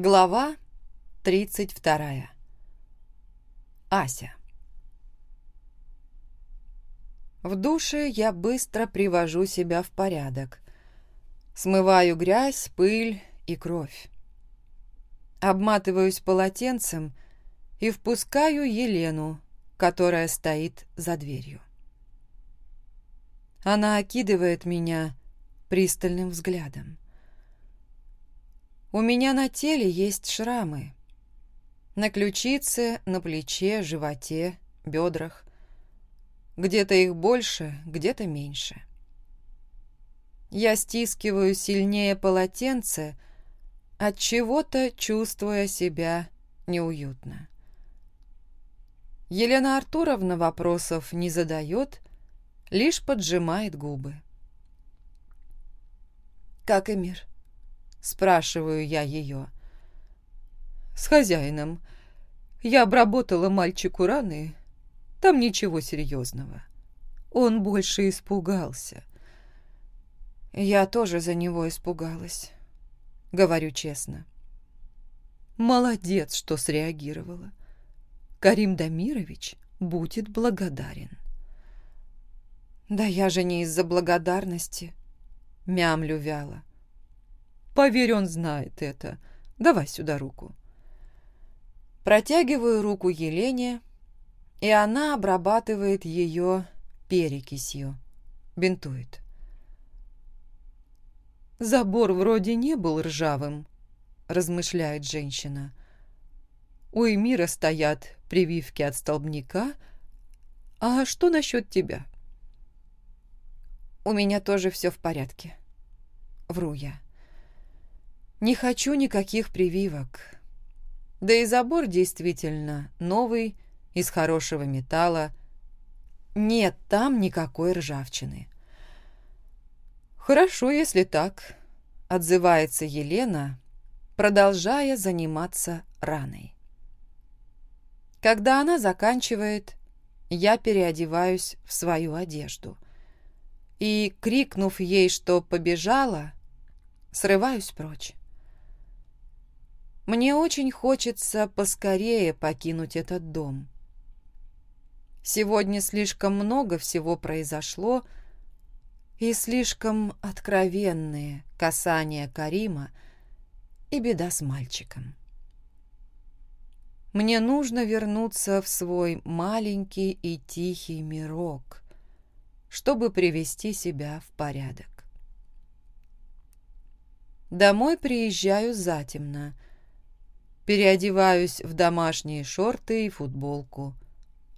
Глава 32. Ася. В душе я быстро привожу себя в порядок. Смываю грязь, пыль и кровь. Обматываюсь полотенцем и впускаю Елену, которая стоит за дверью. Она окидывает меня пристальным взглядом. У меня на теле есть шрамы. На ключице, на плече, животе, бедрах. Где-то их больше, где-то меньше. Я стискиваю сильнее полотенце, от чего-то чувствуя себя неуютно. Елена Артуровна вопросов не задает, лишь поджимает губы. Как и мир. Эмир?» Спрашиваю я ее. С хозяином. Я обработала мальчику раны. Там ничего серьезного. Он больше испугался. Я тоже за него испугалась. Говорю честно. Молодец, что среагировала. Карим Дамирович будет благодарен. Да я же не из-за благодарности. Мямлю вяло. Поверь, он знает это. Давай сюда руку. Протягиваю руку Елене, и она обрабатывает ее перекисью. Бинтует. «Забор вроде не был ржавым», — размышляет женщина. «У Эмира стоят прививки от столбняка. А что насчет тебя?» «У меня тоже все в порядке», — вру я. Не хочу никаких прививок. Да и забор действительно новый, из хорошего металла. Нет там никакой ржавчины. Хорошо, если так, отзывается Елена, продолжая заниматься раной. Когда она заканчивает, я переодеваюсь в свою одежду и, крикнув ей, что побежала, срываюсь прочь. Мне очень хочется поскорее покинуть этот дом. Сегодня слишком много всего произошло, и слишком откровенные касания Карима и беда с мальчиком. Мне нужно вернуться в свой маленький и тихий мирок, чтобы привести себя в порядок. Домой приезжаю затемно – Переодеваюсь в домашние шорты и футболку.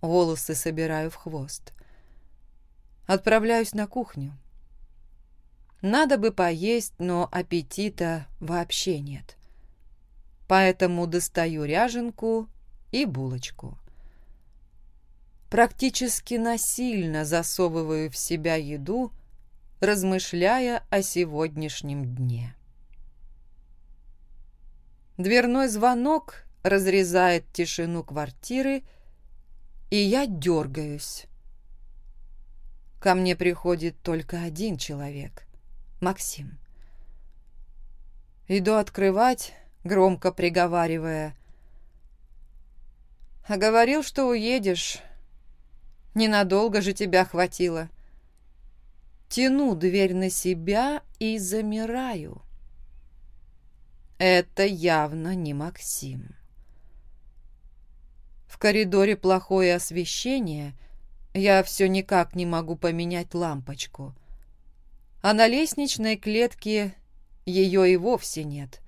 Волосы собираю в хвост. Отправляюсь на кухню. Надо бы поесть, но аппетита вообще нет. Поэтому достаю ряженку и булочку. Практически насильно засовываю в себя еду, размышляя о сегодняшнем дне. Дверной звонок разрезает тишину квартиры, и я дергаюсь. Ко мне приходит только один человек — Максим. Иду открывать, громко приговаривая. «А говорил, что уедешь. Ненадолго же тебя хватило». Тяну дверь на себя и замираю. Это явно не Максим. В коридоре плохое освещение, я все никак не могу поменять лампочку. А на лестничной клетке ее и вовсе нет,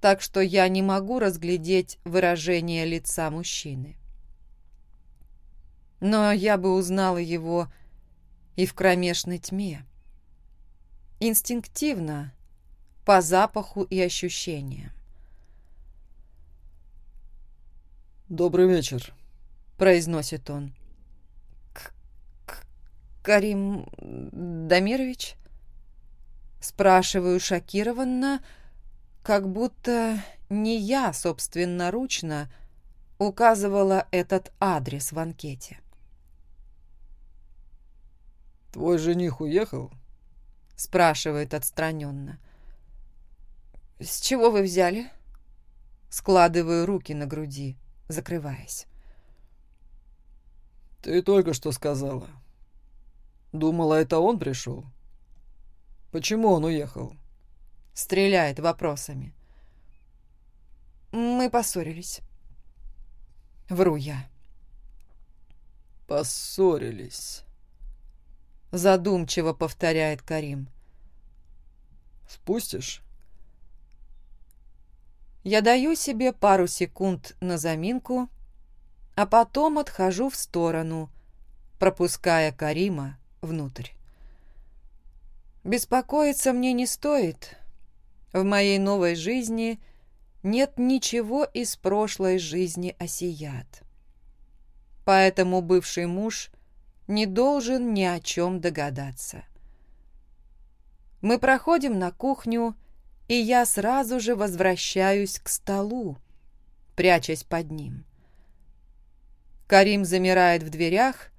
так что я не могу разглядеть выражение лица мужчины. Но я бы узнала его и в кромешной тьме. Инстинктивно по запаху и ощущениям. «Добрый вечер», — произносит он. К -к «Карим Дамирович?» Спрашиваю шокированно, как будто не я собственноручно указывала этот адрес в анкете. «Твой жених уехал?» спрашивает отстраненно. «С чего вы взяли?» складываю руки на груди, закрываясь. «Ты только что сказала. Думала, это он пришел? Почему он уехал?» Стреляет вопросами. Мы поссорились. Вру я. «Поссорились», — задумчиво повторяет Карим. «Впустишь?» Я даю себе пару секунд на заминку, а потом отхожу в сторону, пропуская Карима внутрь. Беспокоиться мне не стоит. В моей новой жизни нет ничего из прошлой жизни осият. Поэтому бывший муж не должен ни о чем догадаться. Мы проходим на кухню, и я сразу же возвращаюсь к столу, прячась под ним. Карим замирает в дверях,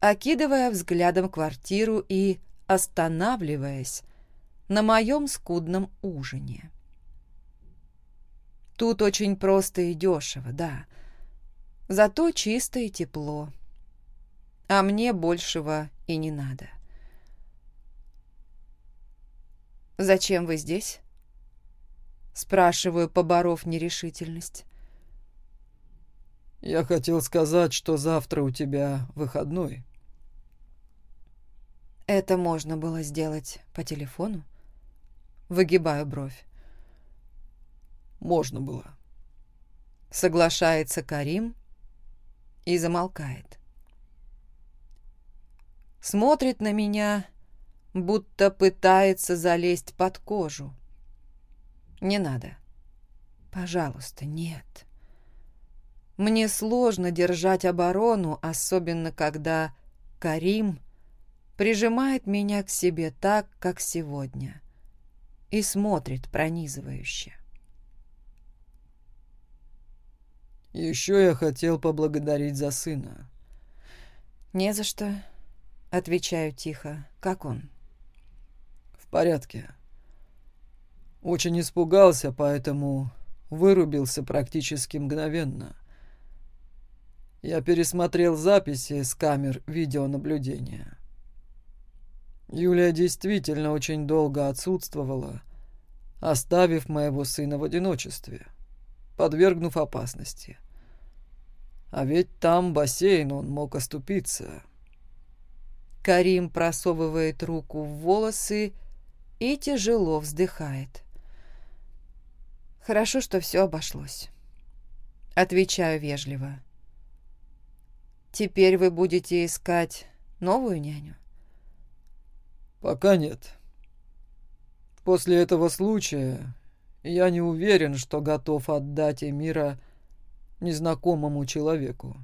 окидывая взглядом квартиру и останавливаясь на моем скудном ужине. Тут очень просто и дешево, да, зато чисто и тепло, а мне большего и не надо. «Зачем вы здесь?» Спрашиваю, поборов нерешительность. «Я хотел сказать, что завтра у тебя выходной». «Это можно было сделать по телефону?» Выгибаю бровь. «Можно было». Соглашается Карим и замолкает. Смотрит на меня, будто пытается залезть под кожу. Не надо. Пожалуйста, нет. Мне сложно держать оборону, особенно когда Карим прижимает меня к себе так, как сегодня, и смотрит пронизывающе. Еще я хотел поблагодарить за сына. Очень испугался, поэтому вырубился практически мгновенно. Я пересмотрел записи с камер видеонаблюдения. Юлия действительно очень долго отсутствовала, оставив моего сына в одиночестве, подвергнув опасности. А ведь там бассейн, он мог оступиться. Карим просовывает руку в волосы и тяжело вздыхает. Хорошо, что все обошлось. Отвечаю вежливо. Теперь вы будете искать новую няню? Пока нет. После этого случая я не уверен, что готов отдать Эмира незнакомому человеку.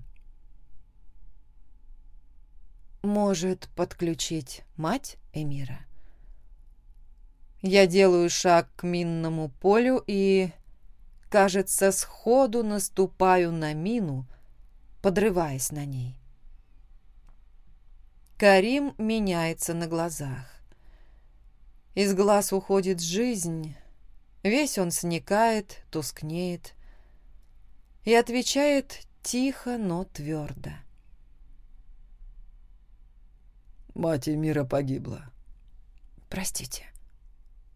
Может подключить мать Эмира? Я делаю шаг к минному полю и, кажется, сходу наступаю на мину, подрываясь на ней. Карим меняется на глазах. Из глаз уходит жизнь, весь он сникает, тускнеет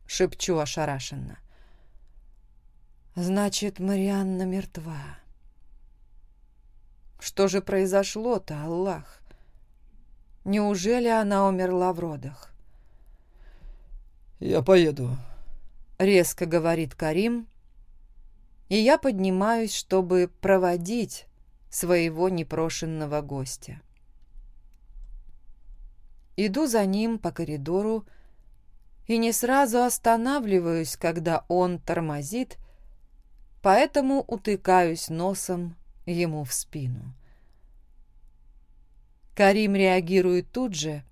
и отвечает тихо, но твердо. Мать Эмира погибла. Простите. — шепчу ошарашенно. «Значит, Марианна мертва. Что же произошло-то, Аллах? Неужели она умерла в родах?» «Я поеду», — резко говорит Карим, и я поднимаюсь, чтобы проводить своего непрошенного гостя. Иду за ним по коридору, и не сразу останавливаюсь, когда он тормозит, поэтому утыкаюсь носом ему в спину. Карим реагирует тут же,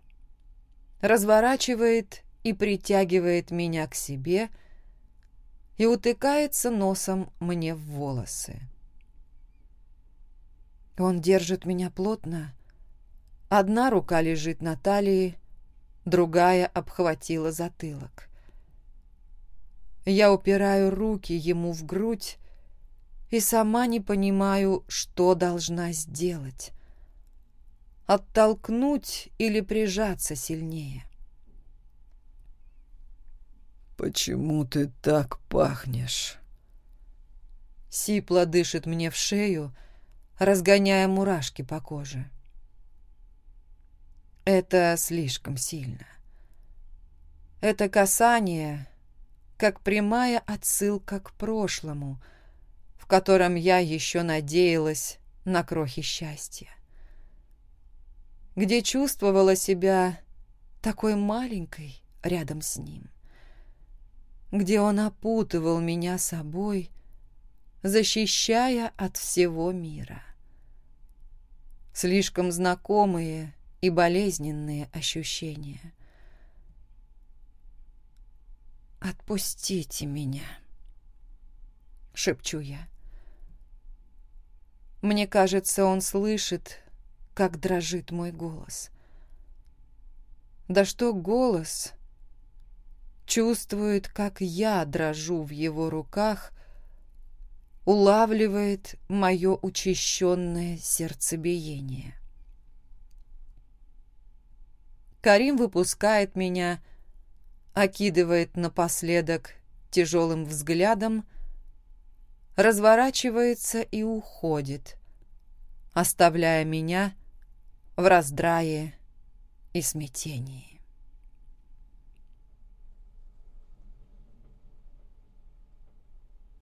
разворачивает и притягивает меня к себе и утыкается носом мне в волосы. Он держит меня плотно, одна рука лежит на талии, другая обхватила затылок. Я упираю руки ему в грудь и сама не понимаю, что должна сделать. Оттолкнуть или прижаться сильнее. «Почему ты так пахнешь?» Сипло дышит мне в шею, разгоняя мурашки по коже. Это слишком сильно. Это касание, как прямая отсылка к прошлому, в котором я еще надеялась на крохи счастья. Где чувствовала себя такой маленькой рядом с ним. Где он опутывал меня собой, защищая от всего мира. Слишком знакомые и болезненные ощущения. «Отпустите меня», — шепчу я. Мне кажется, он слышит, как дрожит мой голос. Да что голос чувствует, как я дрожу в его руках, улавливает мое учащенное сердцебиение. Карим выпускает меня, окидывает напоследок тяжелым взглядом, разворачивается и уходит, оставляя меня в раздрае и смятении.